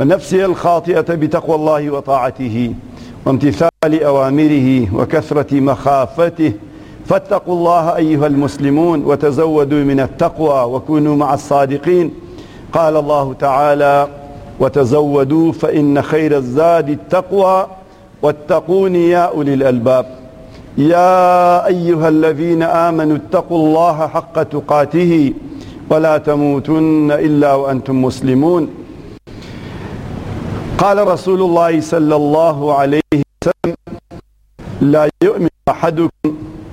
ونفسي الخاطئة بتقوى الله وطاعته وامتثال أوامره وكثرة مخافته فاتقوا الله أيها المسلمون وتزودوا من التقوى وكونوا مع الصادقين قال الله تعالى وتزودوا فإن خير الزاد التقوى واتقون يا أولي الألباب يا أيها الذين آمنوا اتقوا الله حق تقاته ولا تموتن إلا وأنتم مسلمون قال رسول الله صلى الله عليه وسلم لا يؤمن أحدكم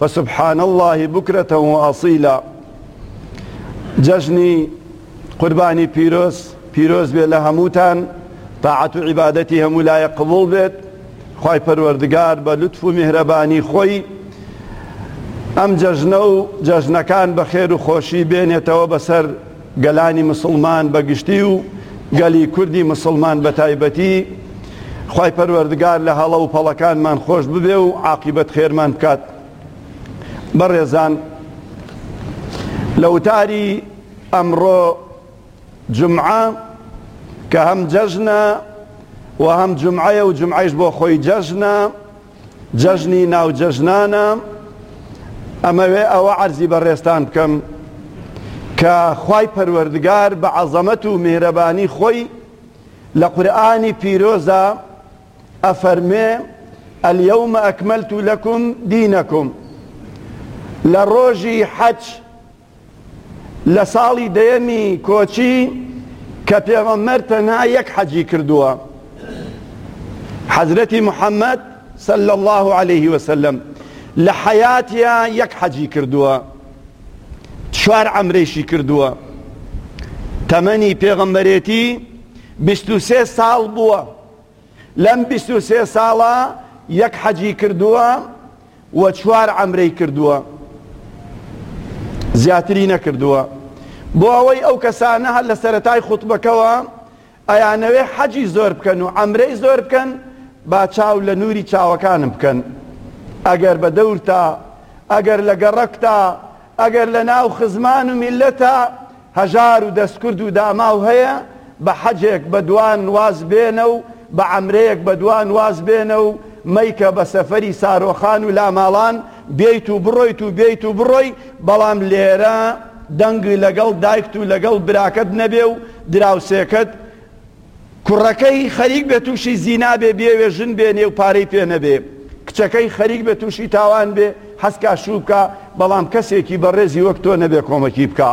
فسبحان اللە بکرە وئەصیلا جەژنی قوربانی پیرۆز پیرۆز بێ لە هەمووتان تاعەت و عیبادەتی هەموو لایە قبوڵ بێت خی پەروەردگار بە لوتف و میهرەبانی خۆی ئەم جەژنە و جەژنەکان بە خێر و خۆشی بێنێتەوە بەسەر گەلانی مسوڵمان بە گشتی و گەلی کوردی مسوڵمان بە تایبەتی خوای پەروەردگار لە هەڵە و پەڵەکانمان خۆش ببێ و عاقیبەت خێرمان بکات بەڕێزان لە وتاری ئەمڕۆ جمعە کە هەم جەژنە و هەم جمعەیە و جمعیش بۆ خۆی جەژنە جەژنی ناو جەژنانە، ئەمەوێ ئەوە عەرزی بەڕێزتان بکەم کە خوای پەروەردگار بە عەزەمەت و میهرەبانی خۆی لە قورئانی پیرۆزا ئەفەرموێ، الیوم اکملت لکم دینکم، لە ڕۆژی حەج، لە ساڵی دەیەمی کۆچی کە پێغەمبەر تەنها یەک حەجی کردووە حەزرەتی محەممەد صلی الله عليه وسلم لە حەیاتیا یەک حەجی کردووە چوار ئەمرێکی کردووە تەمەنی پێغەمبەرێتی بیست و سێ ساڵ بووە لەم بیست و سێ ساڵە یەک حەجی کردووە و چوار عەمرەی کردووە زیاتری نەکردووە بۆ ئەوەی ئەو کەسانە هەر لە سەرەتای خوتبەکەوە ئەیانەوێ حەجی زۆر بکەن و عەمرەی زۆر بکەن با چاو لە نووری چاوەکانم بکەن ئەگەر بە دەورتا ئەگەر لە گەڕەکتا ئەگەر لە ناو خزمان و میلەتا هەژار و دەستکورد و داماو هەیە بە حەجێک بە دوان واز بێنە و بە عەمرەیەک بە دوان واز بێنە و مەیکە بە سەفەری سارۆخان و لاماڵان بێیت و بڕۆیت و بێیت و بڕۆی بەڵام لێرە دەنگ لەگەڵ دایکت و لەگەڵ براکەت نەبێ و دراوسێکەت کوڕەکەی خەریک بێ تووشی زینا بێ بێوێ ژن بێ نێو پارەی پێ نەبێ کچەکەی خەریک بێ تووشی تاوان بێ حەسکا شوو بکە بەڵام کەسێکی بەڕێزی وەک تۆ نەبێ کۆمەکی بکە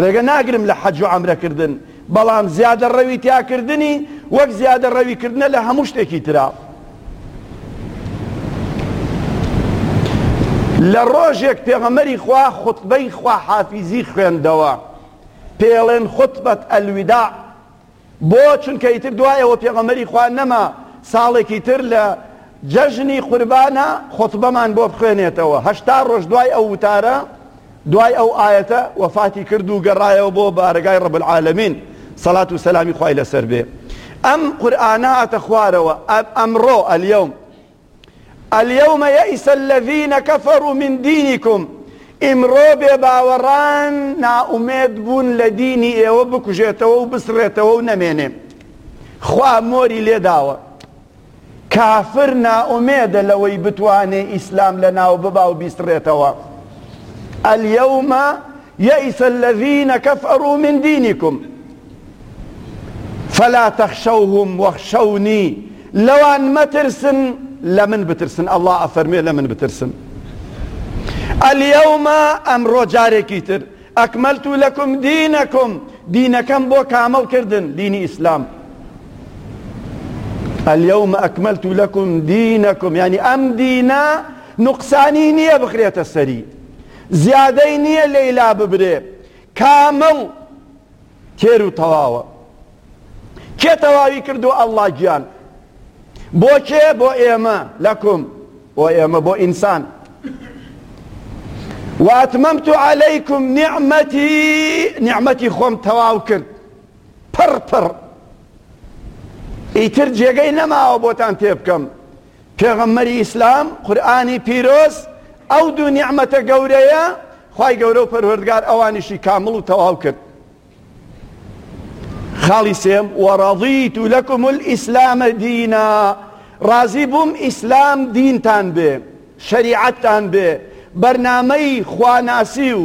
ڕێگە ناگرم لە حەج و عەمرەکردن بەڵام زیادە ڕەوی تیاکردنی وەک زیادە ڕەویکردنە لە هەموو شتێکی ترا لە ڕۆژێک پێغەمەری خوا خوتبەی خوا حافیزی خوێندەوە پێڵێن خطبە الوداع بۆ چونکە ئیتر دوای ئەوە پێغەمبەری خوا نەما ساڵێکی تر لە جەژنی قوربانە خطبەمان بۆ بخوێنێتەوە هەشتا ڕۆژ دوای ئەو وتارە دوای ئەو ئاەتە وەفاتی کرد و گەڕایەوە بۆ بارگای ڕب العالمین سەلات و سەلامی خوای لەسەر بێ ئەم قورآانە ئەتە خوارەوە ئەمڕۆ ئەلیەوم الیوم یئس الذین کفروا من دینکم ئیمڕۆ بێ باوەڕان نائومێد بوون لە دینی ئێوە بکوژێتەوە و بسڕێتەوە و نەمێنێ خوا مۆری لێداوە کافر نائومێدە لەوەی بتوانێ ئیسلام لە ناو ببا و بیسڕێتەوە الیوم یئس الذین کفروا من دینکم فلا تخشوهم واخشونی لەوان مەترسن لەمن بترسن اللە ئەفەرموێ لەمن بترسن الیوم ئەمڕۆ جارێکی تر ئەکمەلت و لەکم دینەکم دینەکەم بۆ کامڵ کردن دینی ئیسلام الیوم ئەکمەلت و لەکم دینەکم یعنی ئەم دینە نقصانی نییە بخرێتە سەری زیادەی نیە لێی لاببرێ کامڵ تێرو تەواوە کێ تەواوی کردوە اللە گیان بۆ کێ بۆ ئێمە لەکم بۆ ئێمە بۆ ئینسان واتمەمت عەلەیکم نیعمەتی نیعمەتی خۆم تەواو کرد پڕ پڕ ئیتر جێگەی نەماوە بۆتان تێ بکەم پێغەمبەری ئیسلام، قورئانی پیرۆز، ئەو دوو نیعمەتە گەورەیە خوای گەورە و پەروەردگار ئەوانیشی کامڵ و تەواو کرد. خاڵی سێم وەڕەضیت لەکم الاسلام دینا ڕازی بووم ئیسلام دینتان بێ شەریعەتتان بێ بەرنامەی خواناسی و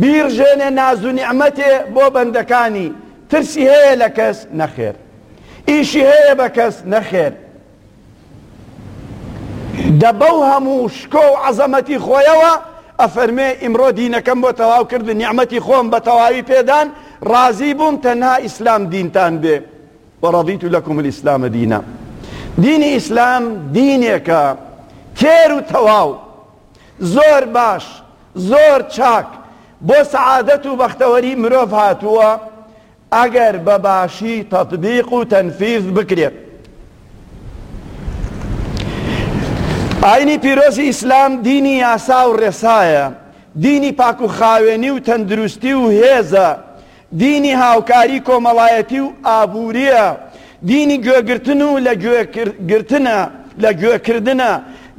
بیڕژێنێ نازو نیعمەتێ بۆ بەندەکانی ترسی هەیە لە کەس؟ نەخێر ئیشی هەیە بە کەس؟ نەخێر دە بەو هەموو شکۆ و عەزەمەتی خۆیەوە ئەفەرمێ ئیمڕۆ دینەکەم بۆ تەواو کرد نیعمەتی خۆم بە تەواوی پێدان ڕازی بووم تەنها ئیسلام دینتان بێ وەڕەضیت لەکم الاسلام دینا دینی ئیسلام دینێکە تێر و تەواو زۆر باش زۆر چاک بۆ سەعادەت و بەختەوەری مرۆڤ هاتووە ئەگەر بە باشی تەتبیق و تەنفیز بکرێت. ئاینی پیرۆزی ئیسلام دینی یاسا و ڕێسایە، دینی پاک و خاوێنی و تەندروستی و هێزە، دینی هاوکاری کۆمەڵایەتی و ئابوورییە، دینی گوێگرتن و لە گوێ گرتنە، لە گوێ کردنە،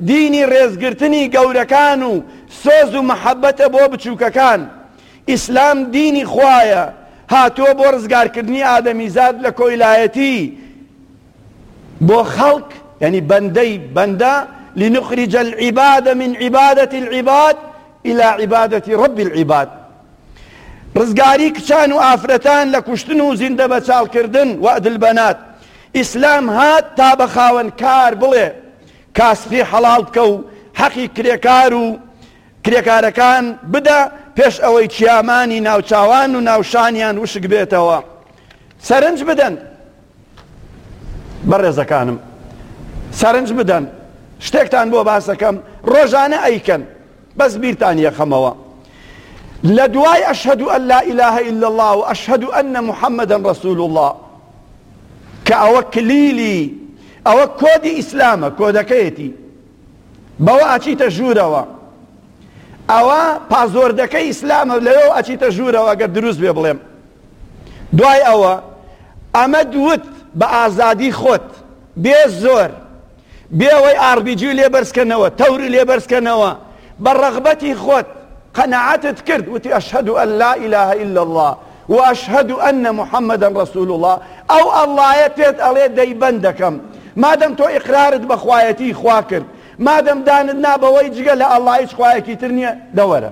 دینی ڕێزگرتنی گەورەکان و سۆز و مەحەبەتە بۆ بچووکەکان. ئیسلام دینی خوایە، هاتووە بۆ ڕزگارکردنی ئادەمیزاد لە کۆیلایەتی بۆ خەڵک، یانی بەندەی بەندە، لنخرج العباد من عبادة العباد إلی عبادة رب العباد. ڕزگاری کچان و ئافرەتان لە کوشتن و زیندە بەچاڵکردن وەئدل بەنات ئیسلام هات تا بە خاوەن کار بڵێ کاسپی حەڵاڵ بکە و حەقی کرێکار و کرێکارەکان بدە پێش ئەوەی چیامانی ناوچاوان و ناوشانیان وشک بێتەوە سەرنج بدەن بەڕێزەکانم سەرنج بدەن شتێکتان بۆ باسەکەم ڕۆژانە ئەیکەن بەس بیرتان یەخەمەوە لە دوای ئەشهد ئەن لا إله إلا الله و ئەشهد أن محمدا رسول الله کە ئەوە کلیلی ئەوە کۆدی ئیسلامە کۆدەکەیەتی بەوە ئاچیتە ژوورەوە ئەوە پازۆردەکە ئیسلامە لەوێ ئەچیتە ژوورەوە گەر دروست بێ بڵێم دوای ئەوە ئەمەد وت بە ئازادی خۆت بێ زۆر، بێوەی ئاڕبیجی لێ بەرزکەنەوە، تەور لێ بەرزکەنەوە، بە ڕەغبەتی خۆت قەناعەتت کرد وتی اشهد ان لا اله الا اللە و اشهد ان محمدا رسول اللە، ئەو اللەیە پێت ئەڵێ دەی بەند دەکەم، مادەم تۆ ئیقرارت بە خوایەتی خوا کرد، مادەم دانت نا بەوەی جگە لە اللە هیچ خوایەکی تر نیە، دەوەرە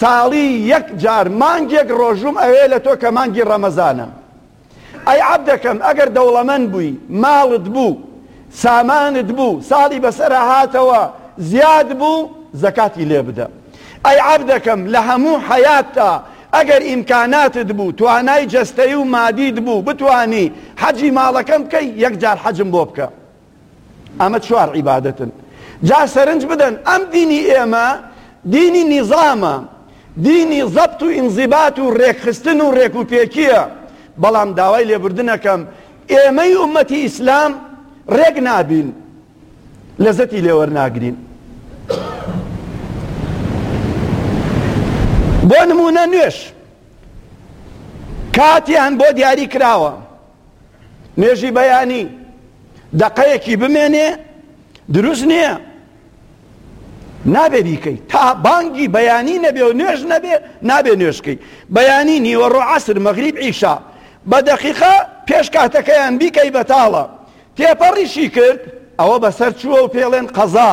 ساڵی یەک جار مانگێک ڕۆژووم ئەوێ لە تۆ کە مانگی ڕەمەزانە ئەی عەبدەکەم ئەگەر دەوڵەمەند بووی ماڵت بوو سامانت بوو ساڵی بەسەرا هاتەوە زیاد بوو زەکاتی لێ بدە ئەی عەبدەکەم لە هەموو حەیاتتا ئەگەر ئیمکاناتت بوو توانای جەستەی و مادیت بوو بتوانی حەجی ماڵەکەم بکەی یەک جار حەجم بۆ بکە ئەمە چوار عیبادەتن جا سەرنج بدەن ئەم دینی ئێمە دینی نیزامە دینی زەبت و ئینزیبات و ڕێکخستن و ڕێک و پێکیە بەڵام داوای لێبوردنەکەم ئێمەی ئومەتی ئیسلام ڕێک نابین لەزەتی لێوەرناگرین بۆ نمونە نوێش کاتیان بۆ دیاری کراوە نوێژی بەیانی دەقەیەکی بمێنێ دروست نییە نابێ بیکەی تا بانگی بەیانی نەبێ و نوێژ نەبێ نابێ نوێشکەی بەیانی نیوەڕۆ عسر مەغریب ئیشا بە دەقیقا پێش کاتەکەیان بیکەی بەتاڵە تێپەڕیشی کرد ئەوە بەسەر چووە و پێڵێن قەزا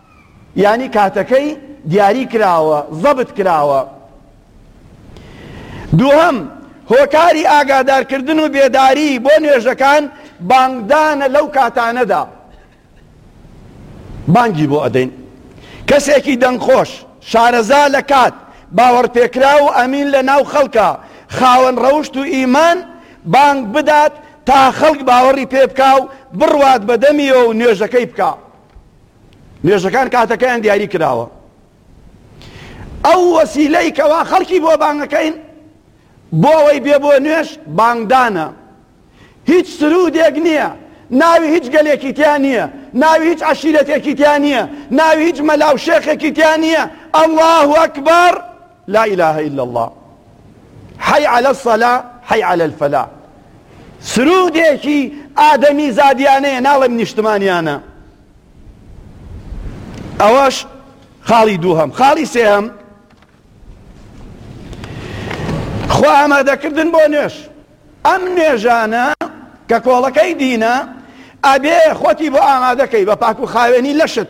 یانی کاتەکەی دیاری کراوە زەبت کراوە دووهەم هۆکاری ئاگادار کردن و بێداری بۆ نوێژەکان بانگدانە لەو کاتانەدا بانگی بۆ ئەدەین کەسێکی دەنگخۆش شارەزا لە کات باوەڕپێکرا و ئەمین لە ناو خەڵکە خاوەن ڕەوشت و ئیمان بانگ بدات تا خەڵک باوەڕی پێ بکا و بڕوات بەدەمیەوە و نوێژەکەی بکە نوێژەکان کاتەکەیان دیاری کراوە ئەو وەسیلەی کەوا خەڵکی بۆ بانگەکەین بۆ ئەوەی بێ بۆ نوێش بانگدانە هیچ سرودێک نییە ناوی هیچ گەلێکی تیا نییە ناوی هیچ عشیرەتێکی تیا نییە ناوی هیچ مەلاو شێخێکی تیا نییە ئەله ئەکبەر لا الە الا اللە حی علی الصلا حی علی الفلاح سرودێکی ئادەمیزادیانەیە ناڵێم نیشتمانیانە ئەوەش خاڵی دووهەم خاڵی سێهەم خۆ ئامادەکردن بۆ نوێش ئەم نوێژانە کە کۆڵەکەی دینە ئەبێ خۆتی بۆ ئامادەکەی بە پاک و خاوێنی لەشت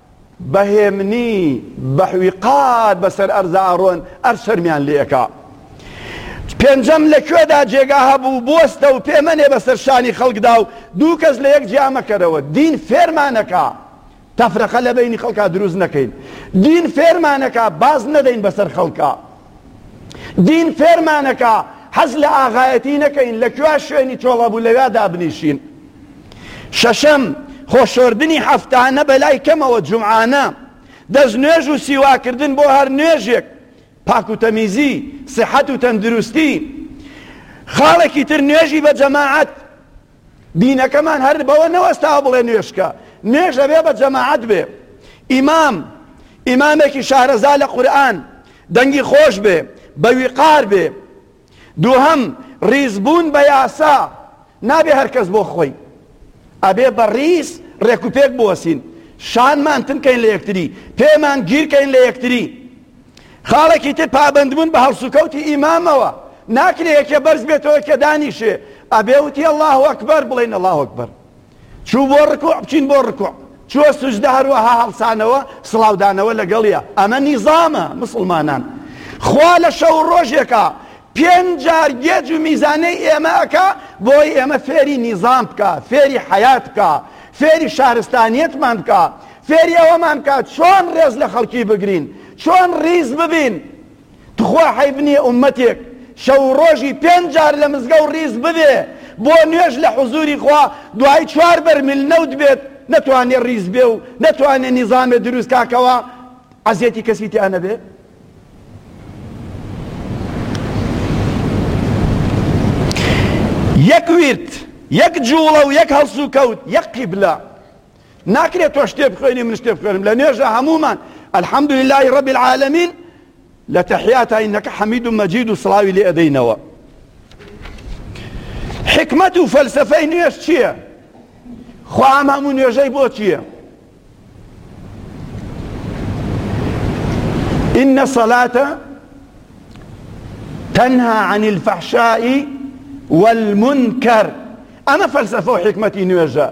بە هێمنی بەحوی قار بەسەر ئەرزا ئەڕۆن ئەر شەرمیان لێ ئەکا پێنجەم لە کوێدا جێگا هەبوو بوەستە و پێ مەنێ بەسەر شانی خەڵکدا و دوو کەس لە یەک جیا مەکەرەوە دین فێرمانەکا تەفرەقە لە بەینی خەڵکا دروست نەکەین دین فێرمانەکا باز نەدەین بەسەر خەڵکا دین فێرمانەکا حەز لە ئاغایەتی نەکەین، لە کوێ شوێنی تۆڵ هەبوو لەوێ دابنیشین. شەشەم، خۆ شۆردنی هەفتانە بە لای کەمەوە جومعانە، دەست نوێژ و سیواک کردن بۆ هەر نوێژێک، پاک و تەمیزی، سیحەت و تەندروستی. خاڵێکی تر نوێژی بە جەماعەت. دینەکەمان هەر بەوە نەوەستاوە بڵێ نوێژکە، نوێژ ئەبێ بە جەماعەت بێ، ئیمام ئیمامێکی شارەزا لە قورئان، دەنگی خۆش بێ، بە ویقار بێ، دووهەم ڕیز بوون بە یاسا، نابێ هەر کەس بۆ خۆی، ئەبێ بە ڕیز ڕێک و پێک بوەسین، شانمان تن کەین لە یەکتری، پێمان گیر کەین لە یەکتری. خاڵێکی تر پابەندبوون بە هەڵسوکەوتی ئیمامەوە، ناکرێ یەکێ بەرز بێتەوە یەکێ دانیشێ، ئەبێ وتی اللە اکبر بڵێین اللە اکبر، چوو بۆ ڕکوع بچین بۆ ڕکوع، چووە سوجدە هەروەها هەڵسانەوە سڵاودانەوە لەگەڵیا، ئەمە نیزامە موسڵمانان، خوا لە شەو و ڕۆژێکا پێنج جار گێج و میزانەی ئێمە ئەکا، بۆی ئێمە فێری نیزام بکا، فێری حەیات بکا، فێری شارستانیەتمان بکا، فێری ئەوەمان کا چۆن ڕێز لە خەڵکی بگرین چۆن ڕیز ببین تخوا حەیف نیە ئومەتێک شەو و ڕۆژی پێنج جار لە مزگەو ڕیز ببێ بۆ نوێژ لە حوزوری خوا دوای چوار بەرمیل نەوت بێت نەتوانێ ڕیز بێ و نەتوانێ نیزامێ دروست کا کەوا عەزێتی کەسی تیا نەبێ یەک ویرد یەک جوڵە و یەک هەڵسوکەوت یەک قیبلە ناکرێت تۆش تێبخوێنی منش تێبخوێنم لە نوێژە هەموومان الحمد لله رب العالمین لە تەحیات ئینەکە حەمید و مەجید و سڵاوی لێ ئەدەینەوە حکمت و فەلسفەی نوێش چییە؟ خوا ئەم هەموو نوێژەی بۆ چییە؟ إن الصلاة تنهى عن الفحشاء والمنكر ئەمە فەلسەفە و حیکمەتی نوێژە.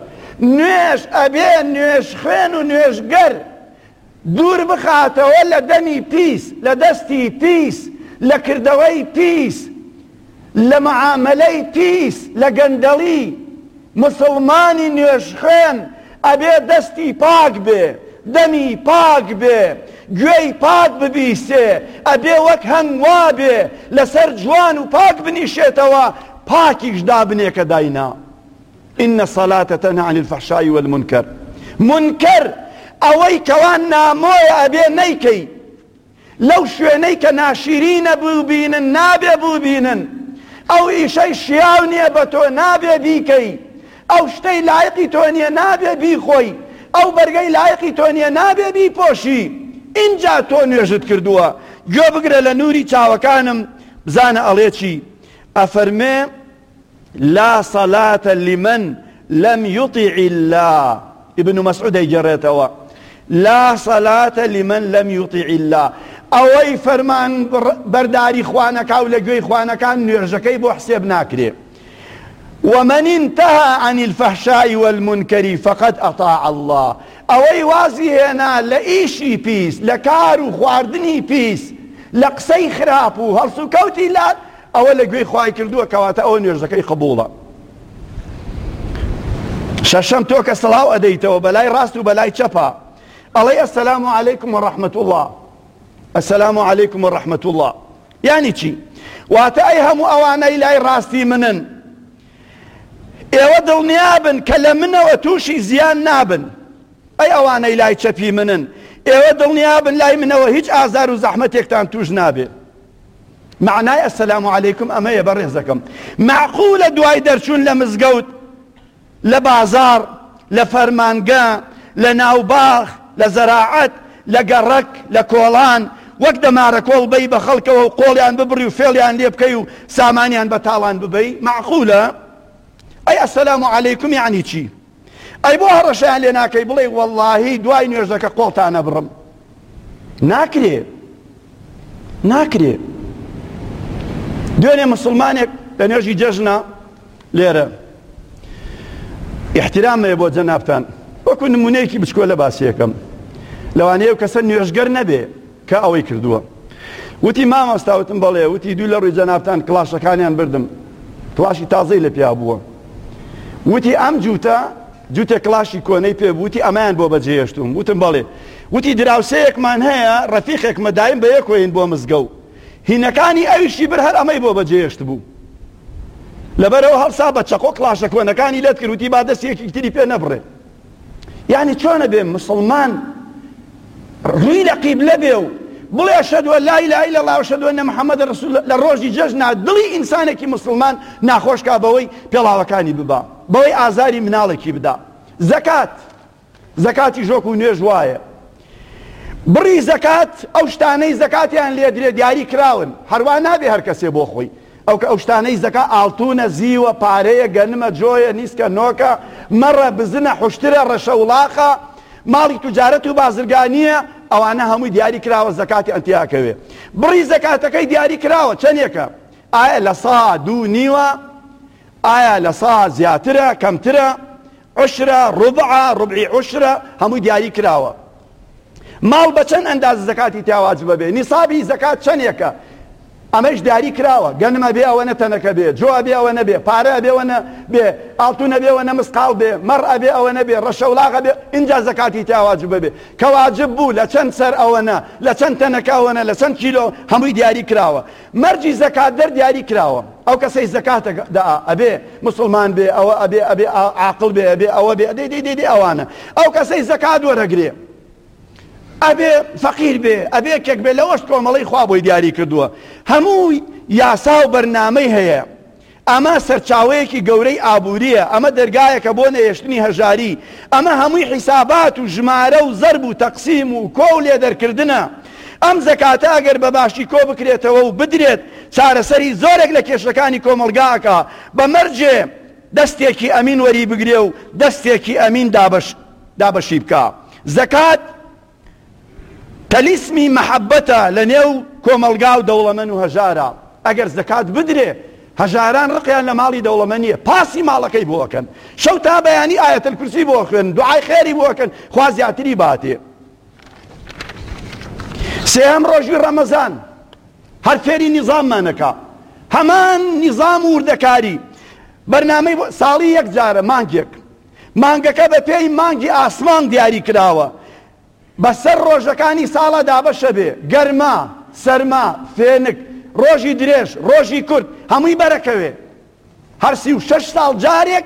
نوێژ ئەبێ نوێژخوێن و نوێژگەر دوور بخاتەوە لە دەمی پیس، لە دەستی پیس، لە کردەوەی پیس، لە معامەلەی پیس، لە گەندەڵی. موسڵمانی نوێژخوێن ئەبێ دەستی پاک بێ، دەمی پاک بێ، گوێی پاک ببیسێ، ئەبێ وەک هەنگ وابێ لەسەر جوان و پاک بنیشێتەوە، پاکیش دابنێ کە داینا، ان الصلاة تنهی عن الفحشاء والمنکر، منکر، ئەوەی کەوا نامۆیە ئەبێ نەیکەی، لەو شوێنەی کە ناشیرینە بوبینن نابێ بوبینن ئەو ئیشەی شیاو نیە بە تۆ نابێ بیکەی ئەو شتەی لایقی تۆ نیە نابێ بیخۆی ئەو بەرگەی لایقی تۆ نیە نابێ بیپۆشی ئینجا تۆ نوێژت کردووە گوێ بگرە لە نوری چاوەکانم بزانە ئەڵێ چی ئەفەرمێ لا صلاة لمن لم یطع اللە ابن مسعود دەیگەڕێتەوە لا صلاة لمن لم یطع اللە ئەوەی فەرمان بەرداری خوانەکە و لە گوێی خوانەکان نوێژەکەی بۆ حسێب ناکرێ ومن انتهى عن الفحشاء والمنكر فقد اطاع الله ئەوەی وازی هێنا لە ئیشی پیس لە کار و خواردنی پیس لە قسەی خراپ و هەڵسوکەوتی لات ئەوە لە گوێی خوای کردووە کەواتە ئەوە نوێژەکەی قبوڵە شەشەم تۆ کە سەڵاو ئەدەیتەوە بەلای ڕاست و بەلای چەپا ئەڵێ ئەسەلام و عەلەیکم و ڕەحمەت وڵا ئەسەلام و عەلەیکم و ڕەحمەت وڵا یانی چی واتە ئەی هەموو ئەوانەی لای ڕاستی منن ئێوە دڵنیابن کە لە منەوە تووشی زیان نابن ئەی ئەوانەی لای چەپی منن ئێوە دڵنیابن لای منەوە هیچ ئازار و زەحمەتێکتان توش نابێت مەعنای السلام علیکم ئەمەیە بەڕێزەکەم مەعقولە دوای دەرچوون لە مزگەوت لە بازاڕ لە فەرمانگە لە ناوباخ لە زەراعەت لە گەڕەک لە کۆڵان وەک دەمارە کۆڵ بەی بە خەڵکەوە و قۆڵیان ببڕی و فێڵیان لێ بکەی و سامانیان بە تاڵان ببەی مەعقولە ئەی السلام علیکم یعنی چی؟ ئەی بۆ هەڕەشەیان لێ ناکەی بڵێی وەڵاهی دوای نوێژەکە قۆڵتان ئەبڕم ناکرێ ناکرێ دوێنێ مسلمانێک لە نوێژی جەژنە لێرە احترامێ بۆ جەنابان وەکو نمونەیەکی بچکۆلە باسیەکەم لەوانەیە کەسە نوێژگەر نەبێ کە ئەوەی کردووە. وتی، مامۆستا، وتم، بەڵێ، وتی، دوو لە ڕووی جەنابتان کڵاشەکانیان بردم، کڵاشی تازەی لە پیا بووە. وتی، ئەم جووتە، جووتێک کڵاشی کۆنەی پێ بوو، وتی، ئەمەیان بۆ بەجێهێشتووم. وتم، بەڵێ. وتی، دراوسێیەکمان هەیە، ڕەفیقێکمە، دایم بە یەک وەین بۆ مزگەو، هینەکانی ئەویشی برد، هەر ئەمەی بۆ بەجێهێشتبوو. لەبەرەوە هەڵسا بە چەقۆ کڵاشە کۆنەکانی لەت کرد، وتی، با دەست یەکیکتری پێ نەبڕێ. یانی چۆنە بێ مسلمان ڕوی لە قیبلە بێ و بڵێ شەدوە لای لای لە ڵاو شەدوە نە محەممەد ڕسول لە ڕۆژی جەژنا دڵی ئینسانێکی مسلمان ناخۆشکا بەوەی پێڵاوەکانی ببا بەوەی ئازاری مناڵێکی بدا زەکات زەکاتی ژۆک و نوێژ وایە بڕی زەکات ئەو شتانەی زەکاتیان لێ درێ دیاری کراون هەروا نابێ هەر کەسێ بۆ خۆی ئەو کە ئەو شتانەی زەکا ئاڵتونە زیوە پارەیە گەنمە جۆیە نیسکە نۆکە مەڕە بزنە حوشترە ڕەشە وڵاخە ماڵی توجارەت و بازرگانیە ئەوانە هەمووی دیاری کراوە زەکاتی ئەنتیاکەوێ بڕی زەکاتەکەی دیاری کراوە چەندێکە ئایا لە سا دوو نیوە ئایا لە سا زیاترە کەمترە عوشرە، ربعە، ربعی عوشرە، هەمووی دیاری کراوە. ماڵ بە چەند ئەندازە زەکاتی تیا واجبە بێ؟ نیسابی زەکات چەنێکە؟ ئەمەیش دیاری کراوە، گەنم ئەبێ ئەوە نە تەنەکە بێ، جۆ ئەبێ ئەوە نەبێ، پارە ئەبێ ئەوە نە بێ، ئاڵتون ئەبێ ئەوە نە مسقاڵ بێ، مەڕ ئەبێ ئەوە نەبێ، رەشەوڵاغ ئەبێ، ئینجا زەکاتی تیا واجبە بێ. کە واجب بوو لە چەند سەر ئەوەنە، لە چەند تەنەکە ئەوەنە، لە چەند کیلۆ، هەمووی دیاری کراوە. مەرجی زەکاتدەر دیاری کراوە ئەو کەسەی زەکاتە دەئ ئەبێ موسڵمان بێ ئەوە ئەبێ ئەبێ ئا عاقڵ بێ ئەبێ ئەوە بێ دەی دەی دەی دەی ئەوانە ئەو کەسەی زەکات وەرەگرێ ئەبێ فەقیر بێ ئەبێ کێک بێ لەوەش کۆمەڵەی خوا بۆی دیاری کردووە هەموو یاسا و بەرنامەی هەیە ئەمە سەرچاوەیەکی گەورەی ئابوورییە، ئەمە دەرگایەکە بۆ نەهێشتنی هەژاری، ئەمە هەمووی حیسابات و ژمارە و زەرب و تەقسیم و کۆ و لێدەرکردنە. ئەم زەکاتە ئەگەر بە باشی کۆ بکرێتەوە و بدرێت، چارەسەری زۆرێک لە کێشەکانی کۆمەڵگا ئەکا، بە مەرجێ دەستێکی ئەمین وەریبگرێ و دەستێکی ئەمین دابەشی بکا. زەکات. تەلیسمی مەحەبەتە لە نێو کۆمەڵگا و دەوڵەمەن و هەژارا ئەگەر زەکات بدرێ هەژاران ڕقیان لە ماڵی دەوڵەمەن نیە پاسی ماڵەکەی بۆ ئەکەن شەو تا بەیانی ئایەت الکرسی بۆ ئەخوێنن دوعای خێری بۆ ئەکەن خوا زیاتری باتێ سێهەم ڕۆژی ڕەمەزان هەر فێری نیزاممانەکە هەمان نیزام وردەکاری بەرنامەی ساڵی یەک جارە مانگێک مانگەکە بە پێی مانگی ئاسمان دیاری کراوە بە سەر ڕۆژەکانی ساڵە دابەشە بێ گەرما سەرما فێنک ڕۆژی درێژ ڕۆژی کورت هەمووی بەرەکەوێ هەر سی و شەش ساڵ جارێک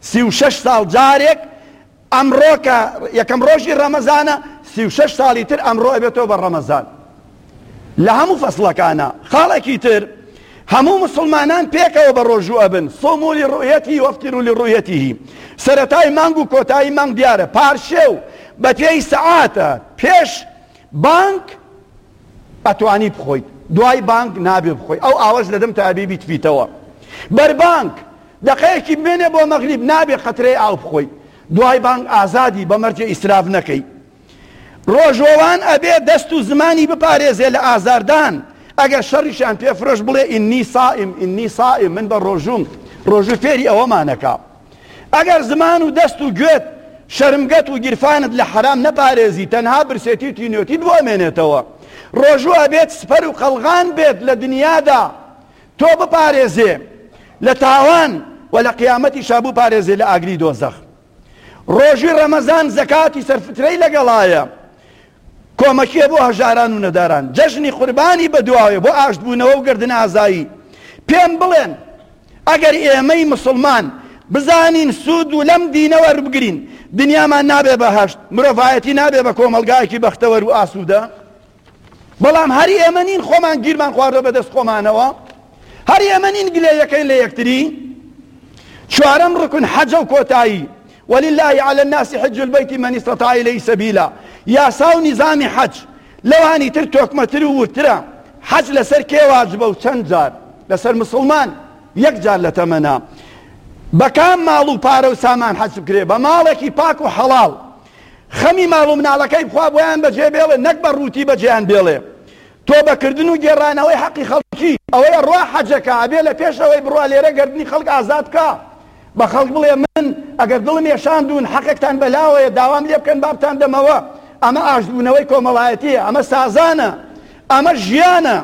سی و شەش ساڵ جارێک ئەمڕۆکە یەکەم ڕۆژی ڕەمەزانە سی و شەش ساڵی تر ئەمڕۆ ئەبێتەوە بە ڕەمەزان لە هەموو فەسڵەکانا خاڵێکی تر هەموو موسڵمانان پێکەوە بە ڕۆژوو ئەبن، صوموا لرؤیته وافطروا لرؤیته، سەرەتای مانگ و کۆتایی مانگ دیارە، پارشێو بە پێی سەعاتە، پێش بانگ ئەتوانی بخۆیت دوای بانگ نابێ بخۆی، ئەو ئاوەش لە دەم تابی بیتفیتەوە، بەر بانگ دەقەیەکی بمێنێ بۆ مەغریب نابێ قەترەی ئاو بخۆی، دوای بانگ ئازادی بە مەرجێ ئیسراف نەکەی. ڕۆژۆوان ئەبێ دەست و زمانی بپارێزێ لە ئازاردان، ئەگەر شەڕیشیان پێ فرۆشت بڵێ ئیننی سائم، ئیننی سائم، من بە ڕۆژووم، ڕۆژوو فێری ئەوەمانەکا. ئەگەر زمان و دەست و گوێت، شەرمگەت و گیرفانت لە حەرام نەپارێزی تەنها برسێتی و تینوێتیت بۆ ئەمێنێتەوە. ڕۆژوو ئەبێت سپەر و قەڵغان بێت لە دنیادا تۆ بپارێزێ لە تاوان و لە قیامەتیشا بوپارێزێ لە ئاگری دۆزەخ. ڕۆژی ڕەمەزان زەکاتی سەرفترەی لەگەڵایە کۆمەکیە بۆ هەژاران و نەداران جەژنی قوربانی بەدواوێ بۆ ئاشتبوونەوە و گردن ئازایی پێم بڵێن ئەگەر ئێمەی مسلمان بزانین سوود و لەم دینەوە بگرین دنیامان نابێ بەهشت مرۆڤایەتی نابێ بە کۆمەلگایەکی بەختەوەر و ئاسوودە بەڵام هەر ئێمە نین خۆمان گیرمان خواردوە بەدەست خۆمانەوە هەر ئێمە نین گلەیەکەین لە یەکتری چوارەم ڕکن حەجە و کۆتایی ولله على الناس حج البيت من استطاع إليه سبيلا یاسا و نظامی حەج لەوانی تر تۆکمەتر و ورترە حەج لەسەر کێ واجبە و چەند جار لەسەر مسلمان یەک جار لە تەمەنا بەکام ماڵ و پارە و سامان حەج بکرێ بە ماڵێکی پاک و حەڵاڵ خەمی ماڵ و مناڵەکەی بخوا بۆیان بەجێ بێڵێ نەک بە ڕووتی بەجێیان بێڵێ تۆبە کردن و گێڕانەوەی حەقی خەڵکی ئەوەی ئەڕوا حەجەکە ئەبێ لە پێش ئەوەی بڕوا لێرە گەردنی خەڵک ئازاد بکا بە خەڵک بڵێ من ئەگەر دڵم ێشاندون حەقێکتان بەلاوەیە داوام لێ بکەن بابتان دەمەوە ئەمە ئاشتبوونەوەی کۆمەڵایەتیە ئەمە سازانە ئەمە ژیانە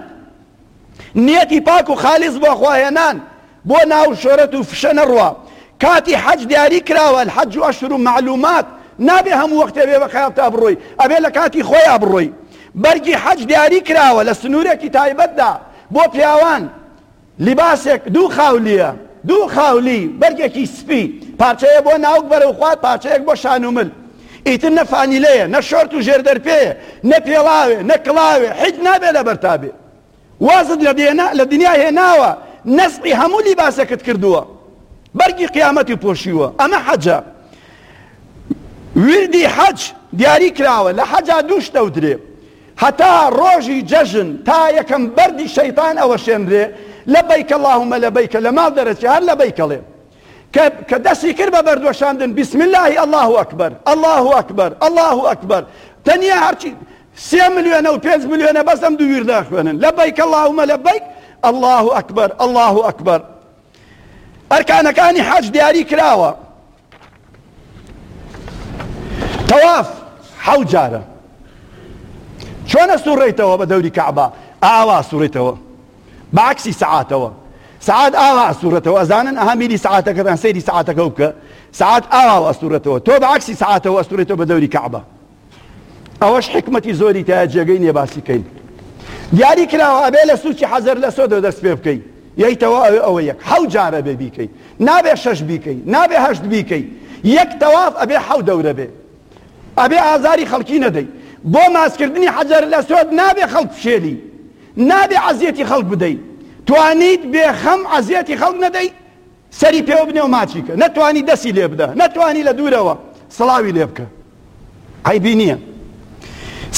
نیەتی پاک و خالیس بۆ خوا هێنان بۆ ناو و شۆرەت و فشە نەڕوا کاتی حەج دیاری کراوە الحج اشهر معلومات نابێ هەموو وەختێ بێ بە خەیاڵتا بڕۆی ئەبێ لە کاتی خۆیا بڕۆی بەرگی حەج دیاری کراوە لە سنورێکی تایبەتدا بۆ پیاوان لیباسێک دوو خاولیە دوو خاولی بەرگێکی سپی پارچەیە بۆ ناوک بەرەو خوار پارچەیەک بۆ شانومل ئیتر نە فانیلەیە نە شۆرت و ژێردەرپێیە نە پێڵاوێ نە کڵاوێ حیج نابێ لەبەرتا بێ وازت لە دنیا هێناوە نەزعی هەموو لیباسەکت کردووە بەرگی قیامەتی پۆشیوە ئەمە حەجە وردی حەج دیاری کراوە لە حەجا دوو شتە ودرێ هەتا ڕۆژی جەژن تا یەکەم بەردی شەیتان ئەوە شێنرێ لە بیکە اللهمە لە بیکە لە ماڵ دەرەچێ هەر لە بیکەڵێ کە دەستی کرد بە بەردوەشاندن بسم اللهی الله ئەکبەر الله ئەکبەر الله ئەکبەر تەنیا هەرچی سێ ملیۆنە و پێنج ملیۆنە بەس ئەم دوو ویردە ئەخوێنن لەبەیک اللهم لەبەیک اللە اکبر اللە اکبر ئەرکانەکانی حەج دیاری کراوە تەواف حەوت جارە چۆنە سوڕێیتەوە بە دەوری کەعبە ئاوا سوڕێتەوە باکسی سەعاتەوە سعات ئاوا ئەسوورەتەوە ئەزانن ئەها میری سعاتەکەتان سەیری سعاتەکە بکە سعات ئاوا ئەسوورەتەوە تۆ بەعکسی سعاتەوە ئەسوورێتەوە بە دەوری کەعبە ئەوەش حکمەتی زۆری تایە جێگەی نیە باسی کەین دیاری کراوە ئەبێ لە سوچی حەزەر لە سۆدە دەست پێ بکەی یەیتەوە ئەوێ ئەوە یەک حەو جارە بێ بیکەی نابێ شەش بیکەی نابێ هەشت بیکەی یەک تەواف ئەبێ حەو دەورە بێ ئەبێ ئازاری خەڵکی نەدەی بۆ ماسکردنی حەجەر لە سۆد نابێ خەڵک بشێلی نابێ عەزیەتی خەڵک بدەی توانیت بێ خەم عەزیەتی خەڵک نەدەی سەری پێوە بنێ و ماچی کە. نەتوانی دەسی لێ بدە. نەتوانی لە دوورەوە سڵاوی لێ بکە. عەیبی نییە.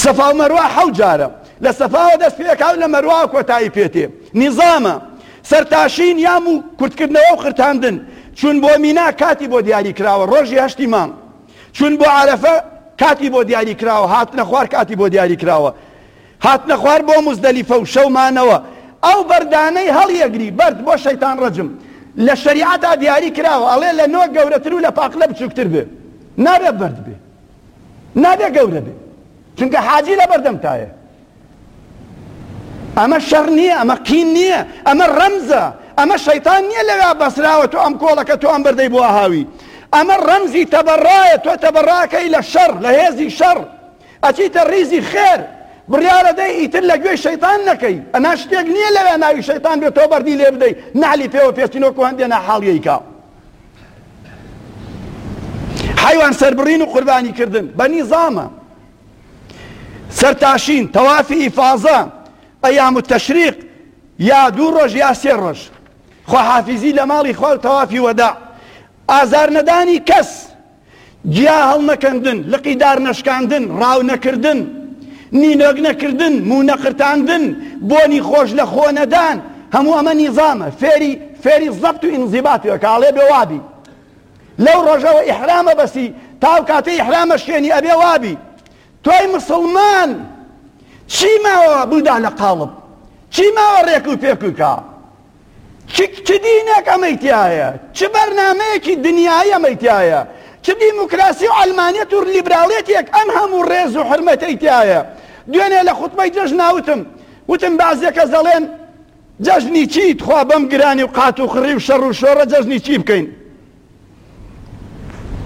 سەفا و مەروا حەوت جارە. لە سەفاوە دەست پێ کا و لە مەرواوە کۆتایی پێ تێ. نیزامە. سەرتاشین یا موو کورت کردنەوە و خرتاندن. چوون بۆ مینا کاتی بۆ دیاری کراوە، ڕۆژی هەشتی مانگ. چوون بۆ عەرەفە کاتی بۆ دیاری کراوە، هاتنە خوار کاتی بۆ دیاری کراوە. هاتنە خوار بۆ موزدەلیفە و شەو مانەوە ئەو بەردانەی هەڵیەگری بەرد بۆ شەیتان ڕەجم لە شەریعەتا دیاری کراوە ئەڵێ لە نۆ گەورەتر و لە پاقلە بچوکتر بێ نابێ بەرد بێ نابێ گەورە بێ چونکە حاجی لە بەردەم تایە ئەمە شەڕ نییە ئەمە قین نییە ئەمە ڕەمزە ئەمە شەیتان نییە لەوێ بەسراوە تۆ ئەم کۆڵەکە تۆ ئەم بەردەی بۆ هاوی ئەمە ڕەمزی تەبەڕایە تۆ تەبەڕاکەی لە شەڕ لە هێزی شەڕ ئەچیتە ڕیزی خێر بڕیارەدەی ئیتر لە گوێی شەیتان نەکەی ئەنا شتێک نیە لەوێ ناوی شەیتان بێ تۆ بەردی لێ بدەی نەعلی پێوە پێچین وەکو هەندێ ناحاڵیەیکە حەیوان سەربڕین و قوربانی کردن بە نیزامە سەرتاشین تەوافی ئیفازە ئەیام و تەشریق یا دوو ڕۆژ یا سێ ڕۆژ خواحافیزی لە ماڵی خوا و تەوافی وەدا ئازار نەدانی کەس گیا هەڵنەکەندن، لقی دار نەشکاندن، ڕاو نەکردن، نینۆک نەکردن، موو نەقرتاندن، بۆنی خۆش لە خۆ نەدان، هەموو ئەمە نیزامە، فێری فێری زەبت و ئینزیبات بە، کە ئەڵێ بێ وابی. لەو ڕۆژەوە ئیحرام ئەبەسی، تا ئەو کاتەی ئیحرام ئەشکێنی ئەبێ وابی. تۆی موسڵمان چی ماوە بوودا لە قاڵب؟ چی ماوە ڕێکوپێک و کا؟ چ چ دینێک ئەمەی تیایە، چ بەرنامەیەکی دنیایی ئەمەی تیایە، چ دیموکراسی و عەلمانیەت و لیبراڵێتیەک ئەم هەموو ڕێز و حورمەتەی تیایە، دوێنێ لە خوتبەی جەژنا وتم، وتم بەعزێ کەس دەڵێن جەژنی چی تخوا بەم گرانی و قات و قڕی و شەڕ و شۆڕە جەژنی چی بکەین؟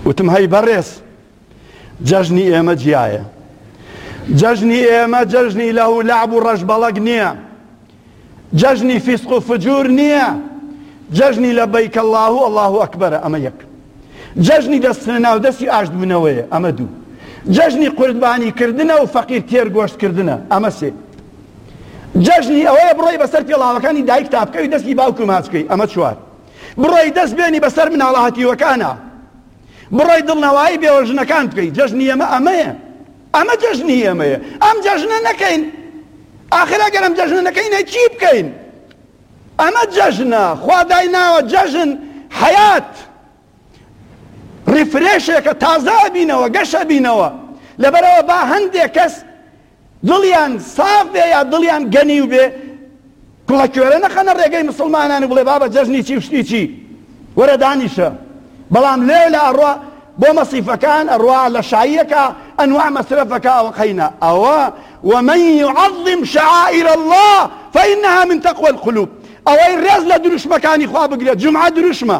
وتم هەی بەڕێز! جەژنی ئێمە جیایە. جەژنی ئێمە جەژنی لە و لەعب و ڕەشبەڵەک نییە. جەژنی فیسق و فجور نییە. جەژنی لە بەیکە الله و الله و ئەکبەرە ئەمە یەک. جەژنی دەستنە ناو دەستی ئاشت بنەوەیە ئەمە دوو. جەژنی قورتبانی کردنە و فەقیر تێر گۆشت کردنە ئەمە سێ. جەژنی ئەوەیە بڕۆی بەسەر پێڵاوەکانی دایک تاپکەوی دەستی باوکو ماچکەی ئەمە چوار. بڕۆی دەست بێنی بەسەر مناڵە هەتیوەکانە. بڕۆی دڵنەوایی بێوە ژنەکانت بکەی جەژنی ئێمە ئەمەیە ئەمە جەژنی ئێمەیە ئەم جەژنە نەکەین ئاخر ئەگەر ئەم جەژنە نەکەینە چی بکەین ئەمە جەژنە خوا دای ناوە جەژن حەیات ڕیفرێشێکە تازە بینەوە گەشە بینەوە لەبەرەوە با هەندێک کەس دڵیان ساف بێ یا دڵیان گەنیو بێ کوڕە کوێرە نەخەنە ڕێگەی مسوڵمانان و بڵێ بابە جەژنی چی و شتی چی وەرە دانیشە بەڵام لێو لە ئەڕوا بۆ مەسیفەکان ئەڕوا لە شاییەکە ئەنواع مەسرەفەکە ئەوە قەینا ئەوە ومن يعظم شعائر الله فإنها من تقوى القلوب ئەوەی ڕێز لە دروشمەکانی خوا بگرێت جمعە دروشمە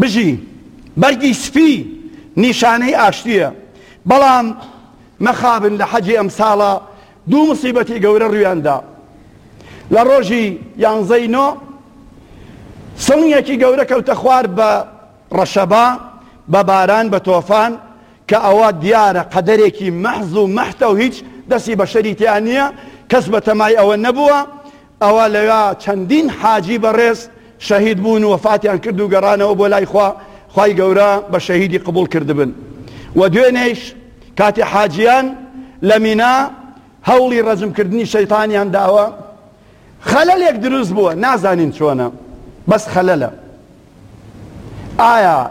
بژی. بەرگی سپی نیشانەی ئاشتیە بەڵام مەخابن لە حەجی ئەمساڵە دوو موسیبەتی گەورە ڕویاندا لە ڕۆژی یانزە ی نۆ سڵنگێکی گەورە کەوتە خوار بە ڕەشەبا بە باران بە تۆفان کە ئەوە دیارە قەدەرێکی مەحز و مەحتە و هیچ دەستی بەشەری تیا نیە کەس بەتەمای ئەوە نەبووە ئەوا لەوێا چەندین حاجی بەڕێز شەهید بوون و وەفاتیان کرد و گەڕانەوە بۆ لای خوا، خوای گەورە بە شەهیدی قبوڵ کردبن و دوێنێیش کاتێ حاجیان لە مینا هەوڵی ڕەجم کردنی شەیتانیان داوە خەلەلێک دروست بووە نازانین چۆنە بەس خەلەلە. ئایا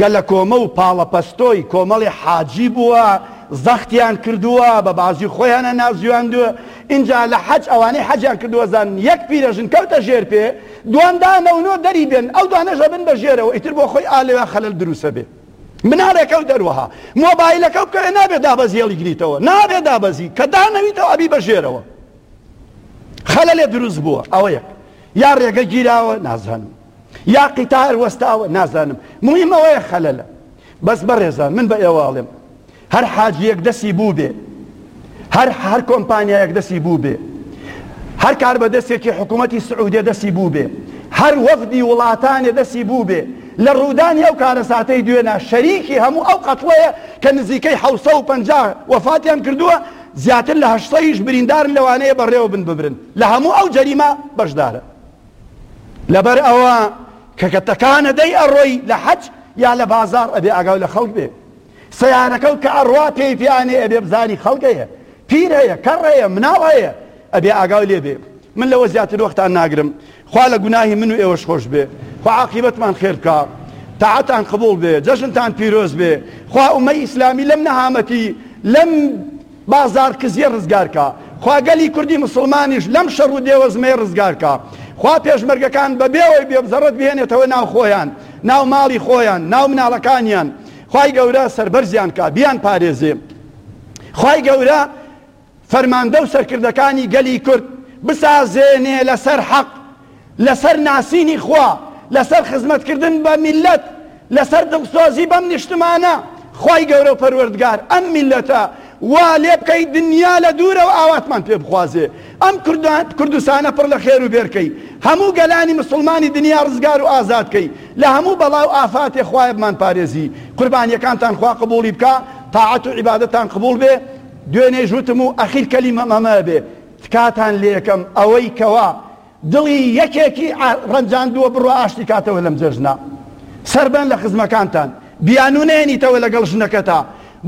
گەلەکۆمە و پاڵەپەستۆی کۆمەڵی حاجی بووە زەختیان کردووە بە بازی خۆیانە نازیواندووە ئینجا لە حەج ئەوانەی حەجیان کردووە زان یەک پیرەژن کەوتە ژێر پێ دواندانەونۆ دەری بێن ئەو دوانەژە بن بە ژێرەوە ئیتر بۆ خۆی ئالێوان خەلل دروسە بێ مناڵێکە و دەروەها مۆبایلەکە و بکەێ نابێت دابەزی هێڵی گریتەوە نابێت دابەزی کە دانەویتەوە ئەبی بە ژێرەوە خەلە لێ دروست بووە ئەوە یەک یا ڕێگە گیراوە نازانم یا قیتار وەستاوە نازانم موهیم ئەوەیە خەلەلە بەس بەڕێزان من بە ئێواڵێم هەر حاجیەک دەسی بوو بێ هەر هەر کۆمپانیایەک دەسی بوو بێ هەر کار بە دەستێکی حکوومەتی سعودێ دەسی بوو بێ هەر وەفدی وڵاتانێ دەسی بوو بێ لە ڕوودانی ئەو کارەساتەی دوێنا شەریکی هەموو ئەو قەتڵەیە کە نزیکەی حوسە و پەنجا وەفاتیان کردووە زیاتر لە هەشت سەیش بریندارن لەوانەیە بەڕێوە بن بمرن لە هەموو ئەو جەریمە بەشدارە لەبەر ئەوە کە کە تەکانە دەی ئەڕۆی لە حەج یا لە بازار ئەبێ ئاگاو لە خەڵک بێ سیارەکەو کە ئەڕوا پێی پیانێ ئەبێ بزانی خەڵگەیە پیرەیە کەڕەیە مناڵەیە ئەبێ ئاگاو لێ بێ من لەوە زیاتر وەختان ناگرم خوا لە گوناهی من و ئێوەش خۆش بێ خوا عاقیبەتمان خێر بکا تاعەتان قبوڵ بێ جەژنتان پیرۆز بێ خوا ئومەی ئیسلامی لەم نەهامەتی لەم بازار کزیە ڕزگار کا خوا گەلی کوردی مسوڵمانیش لەم شەڕ و دێوەزمەیە ڕزگار کا خوا پێشمەرگەکان بەبێ ئەوەی بێ زەڕەت بهێنێتەوە ناو خۆیان ناو ماڵی خۆیان ناو مناڵەکانیان خوای گەورە سەربەرزیان کا بیان پارێزێ خوای گەورە فەرماندە و سەرکردەکانی گەلی کورد بسازێنێ لەسەر حەق، لەسەر ناسینی خوا، لەسەر خزمەتکردن بە میللەت، لەسەر دڵسۆزی بەم نیشتمانە، خوای گەورە و پەروەردگار ئەم میللەتە وا لێ بکەی دنیا لە دوورەوە ئاواتمان پێ بخوازێ، ئەم کوردستانە پڕ لە خێر و بێر کەی، هەموو گەلانی مسوڵمانی دنیا ڕزگار و ئازاد کەی لە هەموو بەڵا و ئافاتێ خوایە بمانپارێزی، قوربانیەکانتان خوا قبوڵی بکا، تاعەت و عیبادەتان قبوڵ بێ. دوێنێش وتم و ئەخیر کەلیمەم ئەمە ئەبێ تکاتان لێکەم ئەوەی کەوا دڵی یەکێکی ڕەنجاندووە بڕوا ئاشتی کاتەوە لەم جەژنە سەربەن لە خزمەکانتان بیانوو نێنیتەوە لەگەڵ ژنەکەتا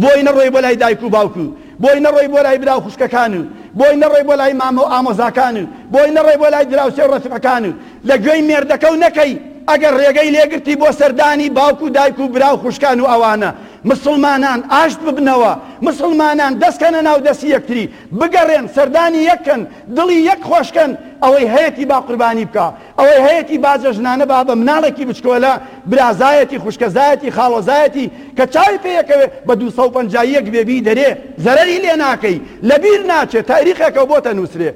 بۆی نەڕۆی بۆ لای دایک و باوک و بۆی نەڕۆی بۆ لای برا و خوشکەکان و بۆی نەڕۆی بۆ لای مامە و ئامۆزاکان و بۆی نەڕۆی بۆ لای دراوسێ و ڕەفیقەکان و لە گوێی مێردەکە و نەکەی ئەگەر ڕێگەی لێگرتی بۆ سەردانی باوک و دایک و برا و خوشکان و ئەوانە مسوڵمانان ئاشت ببنەوە، مسوڵمانان دەستکەنە ناو دەستی یەکتری، بگەڕێن سەردانی یەک کەن، دڵی یەک خۆشکەن، ئەوەی هەیەتی با قوربانی بکا، ئەوەی هەیەتی با جەژنانە با بە مناڵێکی بچکۆلە، برازایەتی، خوشکەزایەتی، خاڵۆزایەتی، کە چاوی پێ یەکەوێ بە دوو سەو پەنجا یەک بێ بیدەرێ، زەرەری لێ ناکەی، لەبیر ناچێ، تاریخێکەو بۆتە نوسرێ.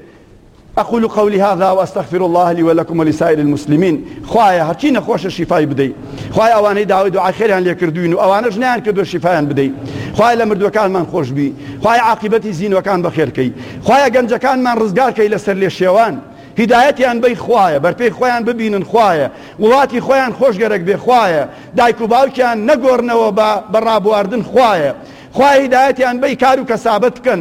اقول قولی هذا و استغفر اللە لی و لکم و لسائر المسلمین خوایە هەرچی نەخۆشە شیفای بدەی خوایە ئەوانەی داوای دوعای خێریان لێ کردووین و ئەوانەش نەیان کردووە شیفایان بدەی خوایە لە مردووەکانمان خۆشبی خوایە عاقیبەتی زینوەکان بەخێر کەی خوایە گەنجەکانمان ڕزگار کەی لە سەرلێشێوان هیدایەتیان بەی خوایە بەرپێی خۆیان ببینن خوایە وڵاتی خۆیان خۆش گەرەک بێ خوایە دایک و باوکیان نەگۆڕنەوە بە بە ڕابواردن خوایە خوایە هیدایەتیان بەی کار و کەسابەت بکەن